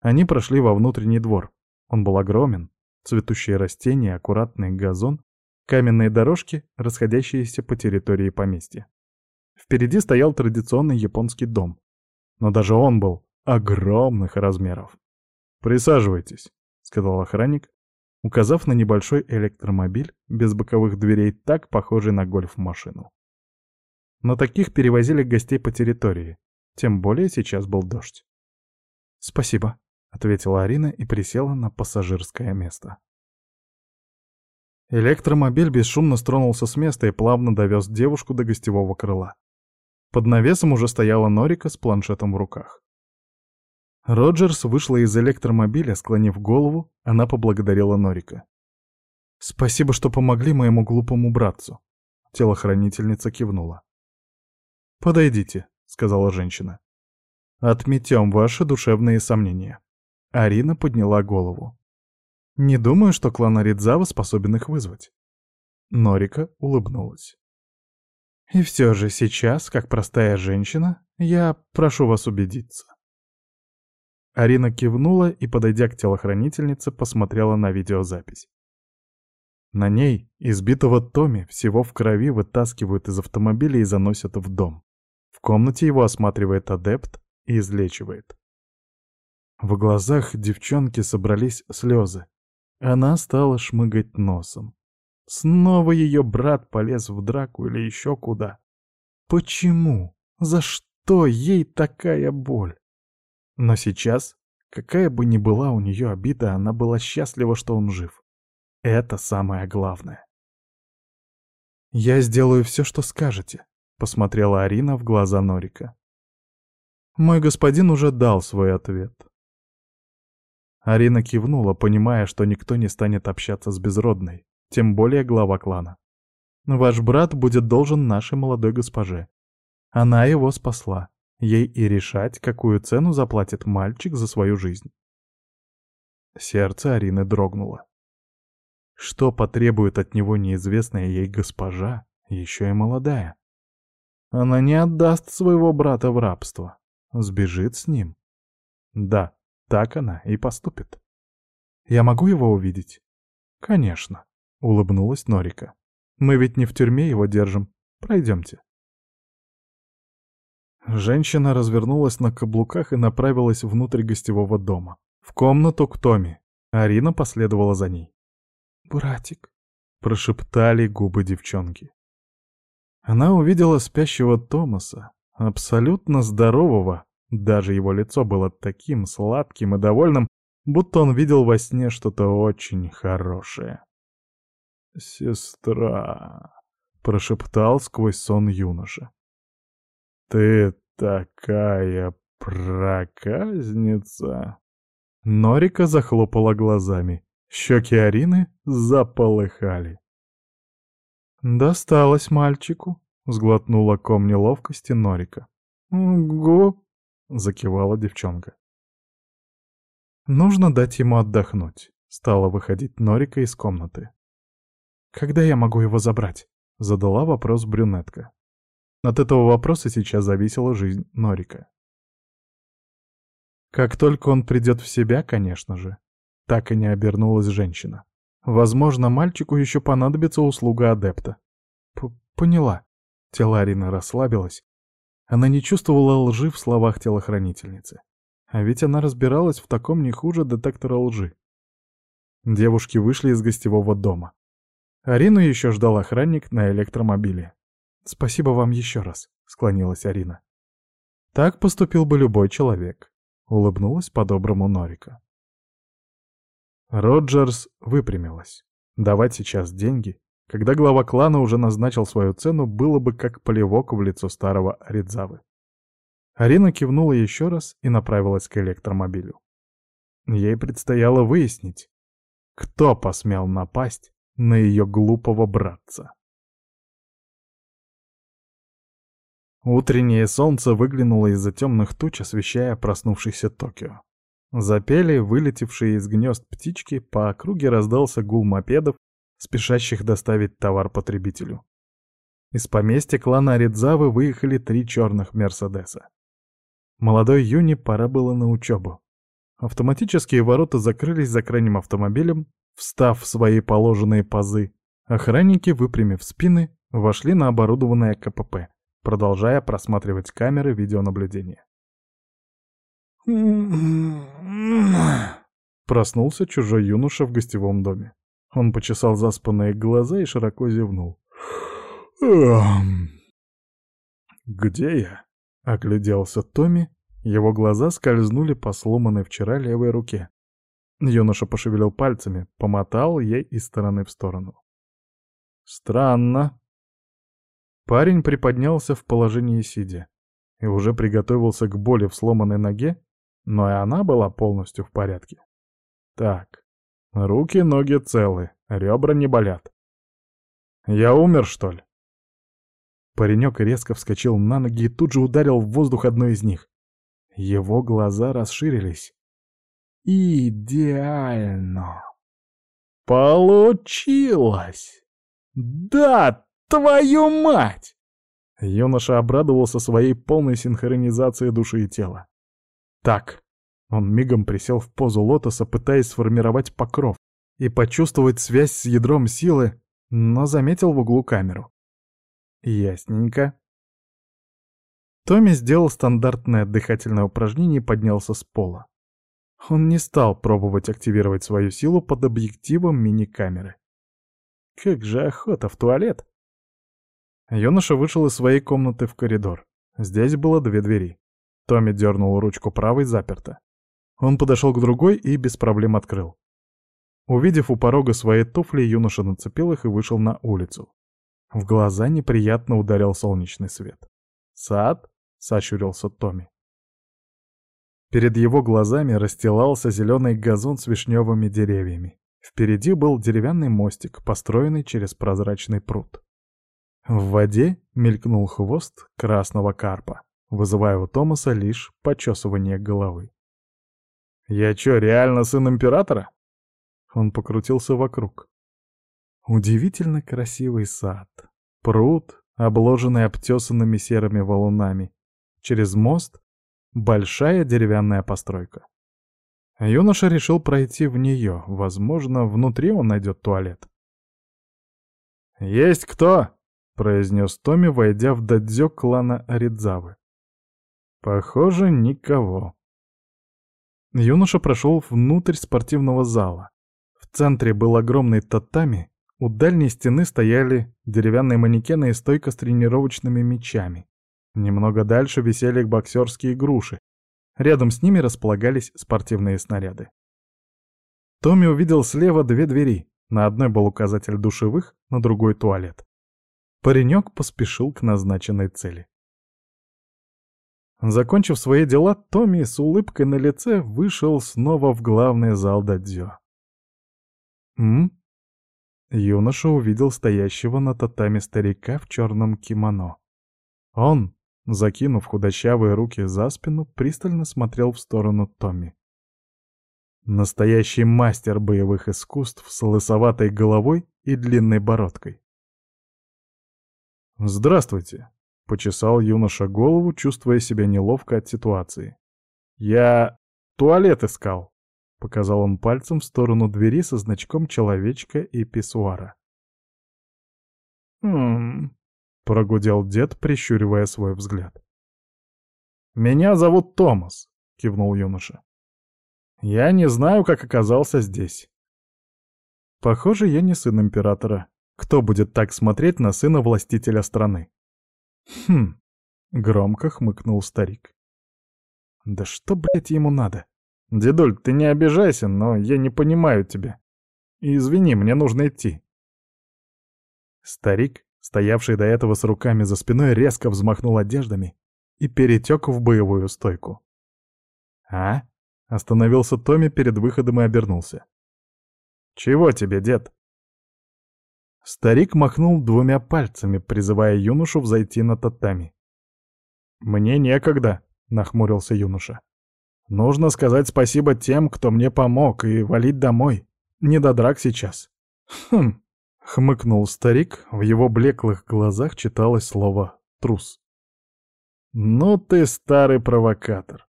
Они прошли во внутренний двор. Он был огромен. Цветущие растения, аккуратный газон, каменные дорожки, расходящиеся по территории поместья. Впереди стоял традиционный японский дом. Но даже он был огромных размеров. «Присаживайтесь», — сказал охранник, указав на небольшой электромобиль без боковых дверей, так похожий на гольф-машину. Но таких перевозили гостей по территории. Тем более сейчас был дождь. «Спасибо», — ответила Арина и присела на пассажирское место. Электромобиль бесшумно стронулся с места и плавно довез девушку до гостевого крыла. Под навесом уже стояла Норика с планшетом в руках. Роджерс вышла из электромобиля, склонив голову, она поблагодарила Норика. «Спасибо, что помогли моему глупому братцу», — телохранительница кивнула. «Подойдите», — сказала женщина. «Отметем ваши душевные сомнения». Арина подняла голову. «Не думаю, что клан Аридзава способен их вызвать». Норика улыбнулась. «И все же сейчас, как простая женщина, я прошу вас убедиться». Арина кивнула и, подойдя к телохранительнице, посмотрела на видеозапись. На ней избитого Томи всего в крови вытаскивают из автомобиля и заносят в дом. В комнате его осматривает адепт и излечивает. В глазах девчонки собрались слезы. Она стала шмыгать носом. Снова ее брат полез в драку или еще куда. Почему? За что ей такая боль? Но сейчас, какая бы ни была у нее обида, она была счастлива, что он жив. Это самое главное. «Я сделаю все, что скажете», — посмотрела Арина в глаза Норика. Мой господин уже дал свой ответ. Арина кивнула, понимая, что никто не станет общаться с безродной, тем более глава клана. Ваш брат будет должен нашей молодой госпоже. Она его спасла. Ей и решать, какую цену заплатит мальчик за свою жизнь. Сердце Арины дрогнуло. Что потребует от него неизвестная ей госпожа, еще и молодая? Она не отдаст своего брата в рабство. Сбежит с ним. Да, так она и поступит. Я могу его увидеть? Конечно, улыбнулась Норика. Мы ведь не в тюрьме его держим. Пройдемте. Женщина развернулась на каблуках и направилась внутрь гостевого дома. В комнату к Томе. Арина последовала за ней. «Братик», — прошептали губы девчонки. Она увидела спящего Томаса, абсолютно здорового, даже его лицо было таким сладким и довольным, будто он видел во сне что-то очень хорошее. «Сестра», — прошептал сквозь сон юноша. «Ты такая проказница!» Норика захлопала глазами. Щеки Арины заполыхали. «Досталось мальчику», — сглотнула ком неловкости Норика. «Го», — закивала девчонка. «Нужно дать ему отдохнуть», — стала выходить Норика из комнаты. «Когда я могу его забрать?» — задала вопрос брюнетка. От этого вопроса сейчас зависела жизнь Норика. Как только он придет в себя, конечно же. Так и не обернулась женщина. Возможно, мальчику еще понадобится услуга адепта. П Поняла. Тело Арины расслабилось. Она не чувствовала лжи в словах телохранительницы. А ведь она разбиралась в таком не хуже детектора лжи. Девушки вышли из гостевого дома. Арину еще ждал охранник на электромобиле. «Спасибо вам еще раз», — склонилась Арина. «Так поступил бы любой человек», — улыбнулась по-доброму Норика. Роджерс выпрямилась. Давать сейчас деньги, когда глава клана уже назначил свою цену, было бы как плевок в лицо старого Аридзавы. Арина кивнула еще раз и направилась к электромобилю. Ей предстояло выяснить, кто посмел напасть на ее глупого братца. Утреннее солнце выглянуло из-за темных туч, освещая проснувшийся Токио. Запели вылетевшие из гнезд птички, по округе раздался гул мопедов, спешащих доставить товар потребителю. Из поместья клана Аридзавы выехали три черных Мерседеса. Молодой Юни пора было на учебу. Автоматические ворота закрылись за крайним автомобилем, встав в свои положенные пазы. Охранники, выпрямив спины, вошли на оборудованное КПП, продолжая просматривать камеры видеонаблюдения. Проснулся чужой юноша в гостевом доме. Он почесал заспанные глаза и широко зевнул. «Где я?» — огляделся Томми. Его глаза скользнули по сломанной вчера левой руке. Юноша пошевелил пальцами, помотал ей из стороны в сторону. «Странно». Парень приподнялся в положении сидя и уже приготовился к боли в сломанной ноге, но и она была полностью в порядке. Так, руки, ноги целы, ребра не болят. Я умер, что ли? Паренек резко вскочил на ноги и тут же ударил в воздух одной из них. Его глаза расширились. Идеально! Получилось! Да, твою мать! Юноша обрадовался своей полной синхронизации души и тела. Так. Он мигом присел в позу лотоса, пытаясь сформировать покров и почувствовать связь с ядром силы, но заметил в углу камеру. Ясненько. Томми сделал стандартное дыхательное упражнение и поднялся с пола. Он не стал пробовать активировать свою силу под объективом мини-камеры. Как же охота в туалет! Юноша вышел из своей комнаты в коридор. Здесь было две двери. Томми дернул ручку правой, заперто. Он подошел к другой и без проблем открыл. Увидев у порога свои туфли, юноша нацепил их и вышел на улицу. В глаза неприятно ударил солнечный свет. «Сад?» — сощурился Томми. Перед его глазами расстилался зеленый газон с вишневыми деревьями. Впереди был деревянный мостик, построенный через прозрачный пруд. В воде мелькнул хвост красного карпа вызывая у Томаса лишь почесывание головы. «Я чё, реально сын императора?» Он покрутился вокруг. Удивительно красивый сад. Пруд, обложенный обтесанными серыми валунами. Через мост — большая деревянная постройка. Юноша решил пройти в нее. Возможно, внутри он найдет туалет. «Есть кто?» — произнес Томми, войдя в дадзё клана Аридзавы. Похоже, никого. Юноша прошел внутрь спортивного зала. В центре был огромный татами, у дальней стены стояли деревянные манекены и стойка с тренировочными мячами. Немного дальше висели боксерские груши. Рядом с ними располагались спортивные снаряды. Томми увидел слева две двери. На одной был указатель душевых, на другой — туалет. Паренек поспешил к назначенной цели. Закончив свои дела, Томми с улыбкой на лице вышел снова в главный зал дадзё. «М?» Юноша увидел стоящего на татами старика в черном кимоно. Он, закинув худощавые руки за спину, пристально смотрел в сторону Томми. Настоящий мастер боевых искусств с лысоватой головой и длинной бородкой. «Здравствуйте», — почесал юноша голову, чувствуя себя неловко от ситуации. «Я туалет искал», — показал он пальцем в сторону двери со значком человечка и писсуара. «Хм...» — прогудел дед, прищуривая свой взгляд. «Меня зовут Томас», — кивнул юноша. Я не знаю, как оказался здесь. Похоже, я не сын императора. Кто будет так смотреть на сына властителя страны? Хм, громко хмыкнул старик. Да что, блядь, ему надо? Дедуль, ты не обижайся, но я не понимаю тебя. Извини, мне нужно идти. Старик, стоявший до этого с руками за спиной, резко взмахнул одеждами и перетек в боевую стойку. «А?» Остановился Томми перед выходом и обернулся. «Чего тебе, дед?» Старик махнул двумя пальцами, призывая юношу взойти на татами. «Мне некогда», — нахмурился юноша. «Нужно сказать спасибо тем, кто мне помог, и валить домой. Не до драк сейчас». «Хм», — хмыкнул старик, в его блеклых глазах читалось слово «трус». «Ну ты старый провокатор.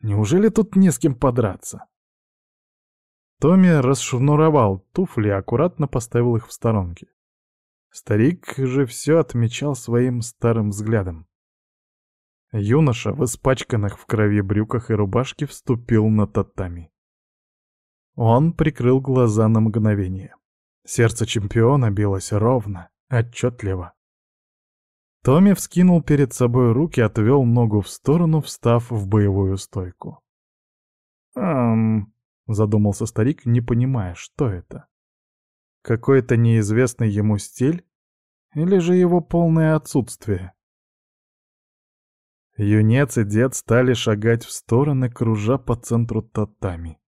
Неужели тут не с кем подраться? Томми расшнуровал туфли и аккуратно поставил их в сторонке. Старик же все отмечал своим старым взглядом. Юноша в испачканных в крови брюках и рубашке вступил на татами. Он прикрыл глаза на мгновение. Сердце чемпиона билось ровно, отчетливо. Томми вскинул перед собой руки, отвел ногу в сторону, встав в боевую стойку. «Эм...» — задумался старик, не понимая, что это. Какой-то неизвестный ему стиль? Или же его полное отсутствие? Юнец и дед стали шагать в стороны, кружа по центру татами.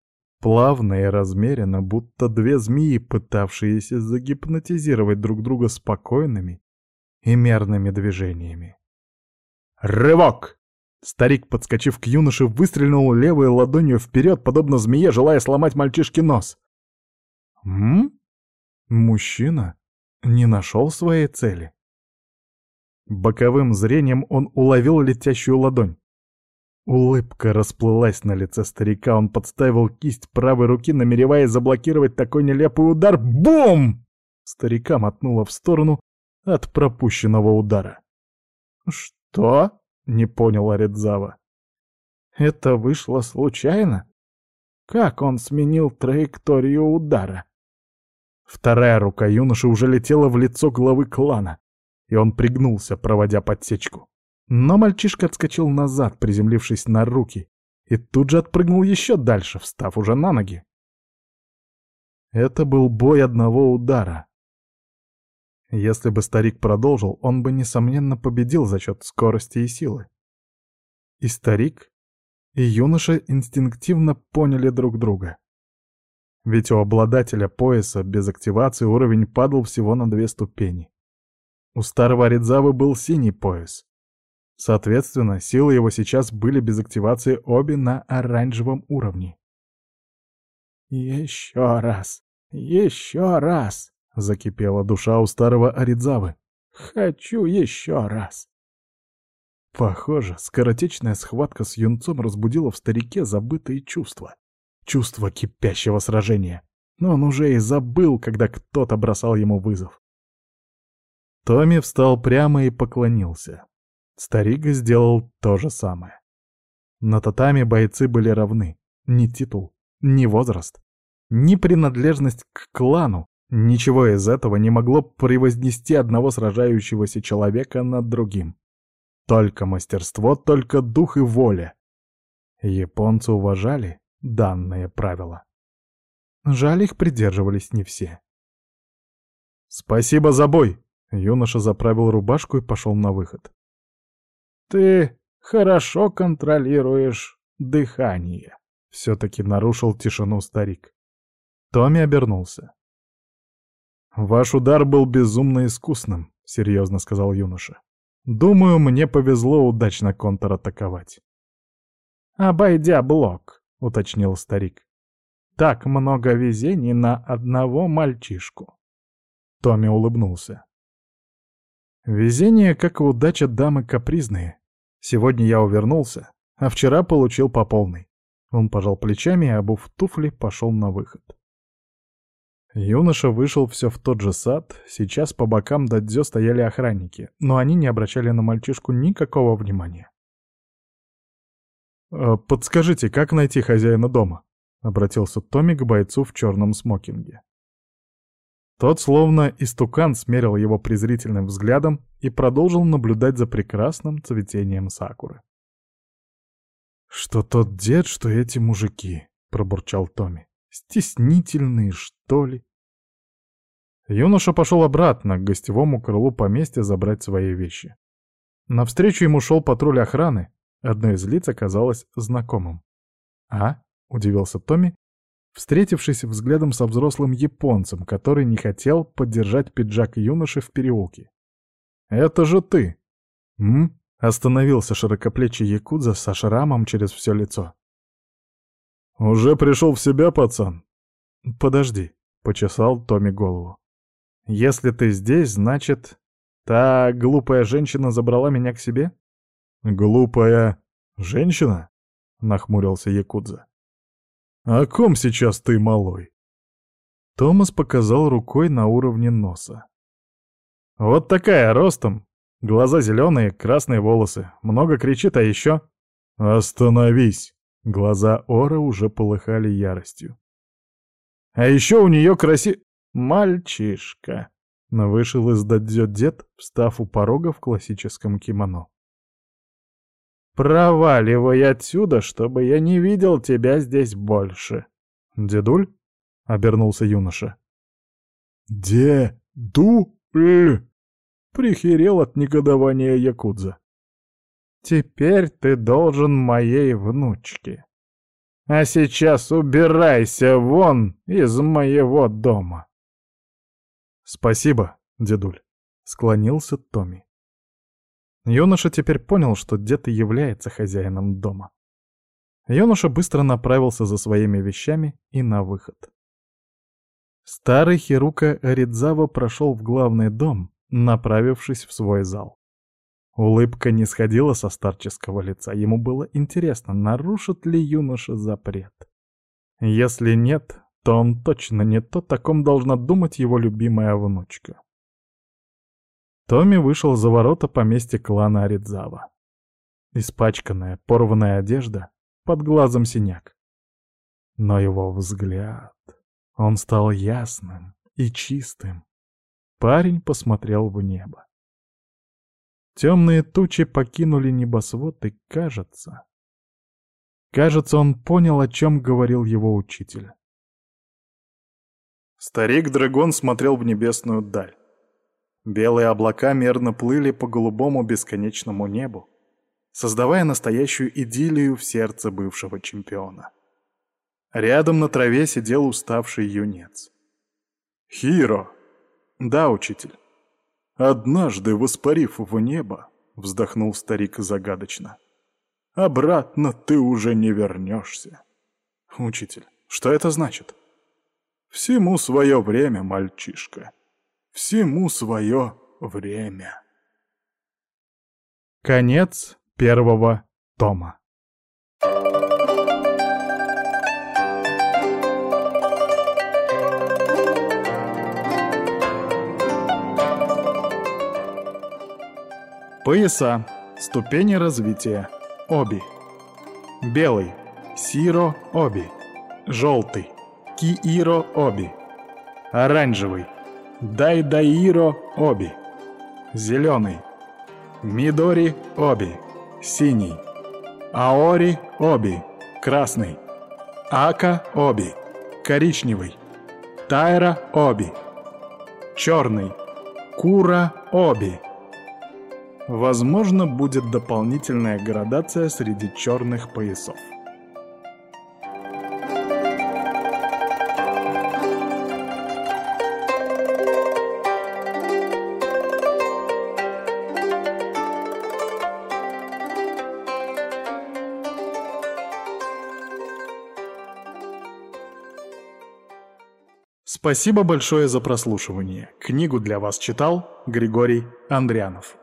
Плавно и размеренно, будто две змеи, пытавшиеся загипнотизировать друг друга спокойными и мерными движениями. Рывок! Старик, подскочив к юноше, выстрелил левой ладонью вперед, подобно змее, желая сломать мальчишке нос. М? Мужчина не нашел своей цели. Боковым зрением он уловил летящую ладонь. Улыбка расплылась на лице старика, он подставил кисть правой руки, намереваясь заблокировать такой нелепый удар. Бум! Старика мотнуло в сторону, от пропущенного удара. «Что?» — не понял Аридзава. «Это вышло случайно? Как он сменил траекторию удара?» Вторая рука юноши уже летела в лицо главы клана, и он пригнулся, проводя подсечку. Но мальчишка отскочил назад, приземлившись на руки, и тут же отпрыгнул еще дальше, встав уже на ноги. Это был бой одного удара, если бы старик продолжил, он бы, несомненно, победил за счет скорости и силы. И старик, и юноша инстинктивно поняли друг друга. Ведь у обладателя пояса без активации уровень падал всего на две ступени. У старого Ридзавы был синий пояс. Соответственно, силы его сейчас были без активации обе на оранжевом уровне. «Еще раз! Еще раз!» — закипела душа у старого Аридзавы. «Хочу еще раз!» Похоже, скоротечная схватка с юнцом разбудила в старике забытые чувства. Чувство кипящего сражения. Но он уже и забыл, когда кто-то бросал ему вызов. Томми встал прямо и поклонился. Старик сделал то же самое. На татами бойцы были равны. Ни титул, ни возраст, ни принадлежность к клану, Ничего из этого не могло превознести одного сражающегося человека над другим. Только мастерство, только дух и воля. Японцы уважали данные правила. Жаль, их придерживались не все. «Спасибо за бой!» Юноша заправил рубашку и пошел на выход. «Ты хорошо контролируешь дыхание», — все-таки нарушил тишину старик. Томми обернулся. «Ваш удар был безумно искусным», — серьезно сказал юноша. «Думаю, мне повезло удачно контратаковать». «Обойдя блок», — уточнил старик. «Так много везений на одного мальчишку». Томми улыбнулся. «Везение, как и удача дамы капризные. Сегодня я увернулся, а вчера получил по полной». Он пожал плечами и, обув туфли, пошел на выход. Юноша вышел все в тот же сад, сейчас по бокам Дадзё стояли охранники, но они не обращали на мальчишку никакого внимания. «Э, «Подскажите, как найти хозяина дома?» — обратился Томми к бойцу в черном смокинге. Тот словно истукан смерил его презрительным взглядом и продолжил наблюдать за прекрасным цветением сакуры. «Что тот дед, что эти мужики», — пробурчал Томми. Стеснительные, что ли? Юноша пошел обратно к гостевому крылу поместья забрать свои вещи. Навстречу ему шел патруль охраны. Одно из лиц оказалось знакомым. «А?» — удивился Томми, встретившись взглядом со взрослым японцем, который не хотел поддержать пиджак юноши в переулке. «Это же ты!» «М?» — остановился широкоплечий якудза со шрамом через все лицо. «Уже пришел в себя, пацан?» «Подожди», — почесал Томми голову. «Если ты здесь, значит, та глупая женщина забрала меня к себе?» «Глупая женщина?» — нахмурился Якудза. «О ком сейчас ты, малой?» Томас показал рукой на уровне носа. «Вот такая, ростом, глаза зеленые, красные волосы, много кричит, а еще...» «Остановись!» Глаза Ора уже полыхали яростью. «А еще у нее краси... мальчишка!» Вышел из дадзё дед, встав у порога в классическом кимоно. «Проваливай отсюда, чтобы я не видел тебя здесь больше!» «Дедуль?» — обернулся юноша. «Де-ду-ль!» — прихерел от негодования Якудза. Теперь ты должен моей внучке. А сейчас убирайся вон из моего дома. Спасибо, дедуль, склонился Томми. Юноша теперь понял, что дед и является хозяином дома. Юноша быстро направился за своими вещами и на выход. Старый Хирука Аридзава прошел в главный дом, направившись в свой зал. Улыбка не сходила со старческого лица. Ему было интересно, нарушит ли юноша запрет. Если нет, то он точно не то, таком должна думать его любимая внучка. Томми вышел за ворота поместья клана Аридзава. Испачканная, порванная одежда, под глазом синяк. Но его взгляд, он стал ясным и чистым. Парень посмотрел в небо. Темные тучи покинули небосвод, и кажется... Кажется, он понял, о чем говорил его учитель. Старик-дракон смотрел в небесную даль. Белые облака мерно плыли по голубому бесконечному небу, создавая настоящую идиллию в сердце бывшего чемпиона. Рядом на траве сидел уставший юнец. «Хиро!» «Да, учитель». Однажды, воспарив в небо, вздохнул старик загадочно. Обратно ты уже не вернешься. Учитель, что это значит? Всему свое время, мальчишка. Всему свое время. Конец первого тома. Пояса. Ступени развития. Оби. Белый. Сиро Оби. Желтый. Кииро Оби. Оранжевый. Дайдаиро Оби. Зеленый. Мидори Оби. Синий. Аори Оби. Красный. Ака Оби. коричневый — Тайра Оби. Черный — Кура Оби. Возможно, будет дополнительная градация среди черных поясов. Спасибо большое за прослушивание. Книгу для вас читал Григорий Андрянов.